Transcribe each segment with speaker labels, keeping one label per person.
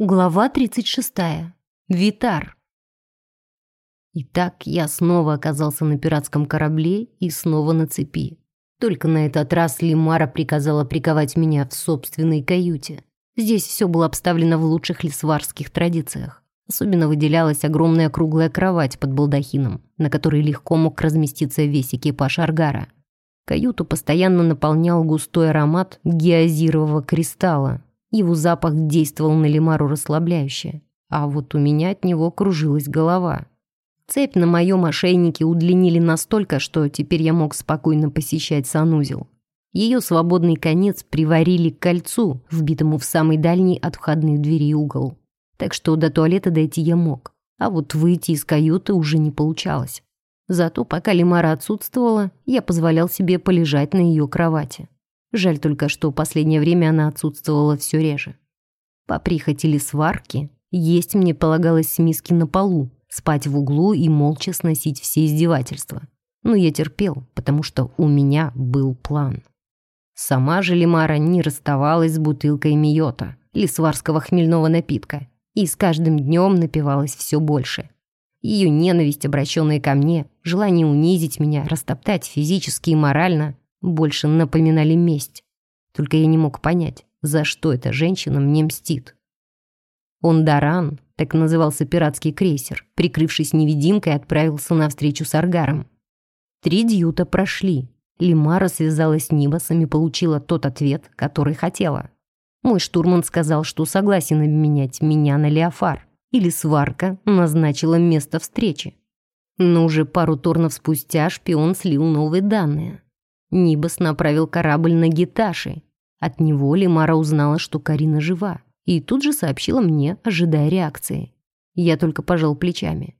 Speaker 1: Глава 36. Витар. Итак, я снова оказался на пиратском корабле и снова на цепи. Только на этот раз Лимара приказала приковать меня в собственной каюте. Здесь все было обставлено в лучших лисварских традициях. Особенно выделялась огромная круглая кровать под балдахином, на которой легко мог разместиться весь экипаж Аргара. Каюту постоянно наполнял густой аромат геозирового кристалла, его запах действовал на Лимару расслабляюще, а вот у меня от него кружилась голова. Цепь на моем ошейнике удлинили настолько, что теперь я мог спокойно посещать санузел. Ее свободный конец приварили к кольцу, вбитому в самый дальний от входной двери угол. Так что до туалета дойти я мог, а вот выйти из каюты уже не получалось. Зато пока Лимара отсутствовала, я позволял себе полежать на ее кровати. Жаль только, что последнее время она отсутствовала все реже. По прихоти сварки, есть мне полагалось миски на полу, спать в углу и молча сносить все издевательства. Но я терпел, потому что у меня был план. Сама же Лимара не расставалась с бутылкой Миота, лисварского хмельного напитка, и с каждым днем напивалась все больше. Ее ненависть, обращенная ко мне, желание унизить меня, растоптать физически и морально, больше напоминали месть. Только я не мог понять, за что эта женщина мне мстит. Ондаран, так назывался пиратский крейсер, прикрывшись невидимкой, отправился на встречу с Аргаром. Три дьюта прошли. Лимара связалась с Нибасом и получила тот ответ, который хотела. Мой штурман сказал, что согласен обменять меня на Леофар, или сварка назначила место встречи. Но уже пару торнов спустя шпион слил новые данные. Нибас направил корабль на Гиташи. От него Лимара узнала, что Карина жива, и тут же сообщила мне, ожидая реакции. Я только пожал плечами.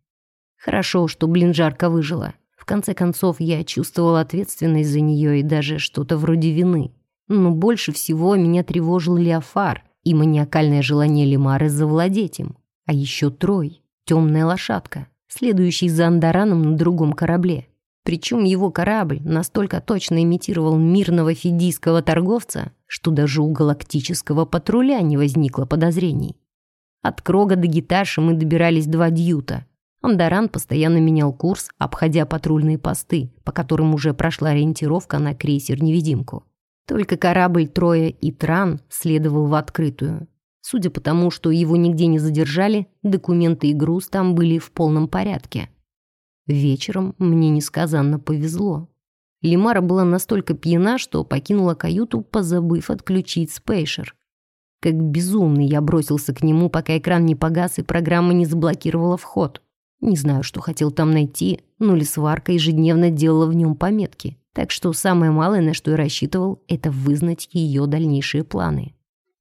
Speaker 1: Хорошо, что Блинжарка выжила. В конце концов, я чувствовал ответственность за нее и даже что-то вроде вины. Но больше всего меня тревожил Леофар и маниакальное желание Лимары завладеть им. А еще Трой, темная лошадка, следующий за Андараном на другом корабле. Причем его корабль настолько точно имитировал мирного фидийского торговца, что даже у галактического патруля не возникло подозрений. От Крога до Гиташи мы добирались два дьюта. Андаран постоянно менял курс, обходя патрульные посты, по которым уже прошла ориентировка на крейсер-невидимку. Только корабль Троя и Тран следовал в открытую. Судя по тому, что его нигде не задержали, документы и груз там были в полном порядке. Вечером мне несказанно повезло. Лимара была настолько пьяна, что покинула каюту, позабыв отключить спейшер. Как безумный я бросился к нему, пока экран не погас и программа не заблокировала вход. Не знаю, что хотел там найти, но лесварка ежедневно делала в нем пометки. Так что самое малое, на что я рассчитывал, это вызнать ее дальнейшие планы.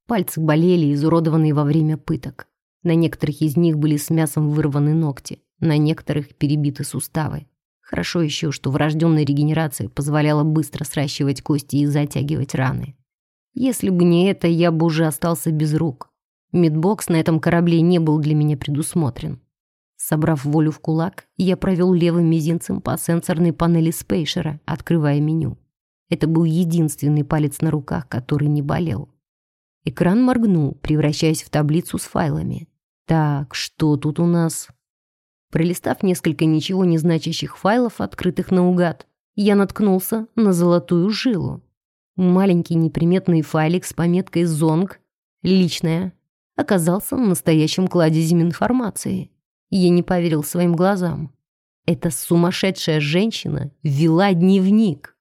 Speaker 1: Пальцы болели, изуродованные во время пыток. На некоторых из них были с мясом вырваны ногти. На некоторых перебиты суставы. Хорошо еще, что врожденная регенерация позволяла быстро сращивать кости и затягивать раны. Если бы не это, я бы уже остался без рук. Медбокс на этом корабле не был для меня предусмотрен. Собрав волю в кулак, я провел левым мизинцем по сенсорной панели спейшера, открывая меню. Это был единственный палец на руках, который не болел. Экран моргнул, превращаясь в таблицу с файлами. Так, что тут у нас? Пролистав несколько ничего не значащих файлов, открытых наугад, я наткнулся на золотую жилу. Маленький неприметный файлик с пометкой «Зонг» «Личная» оказался настоящим кладезем информации. Я не поверил своим глазам. Эта сумасшедшая женщина вела дневник.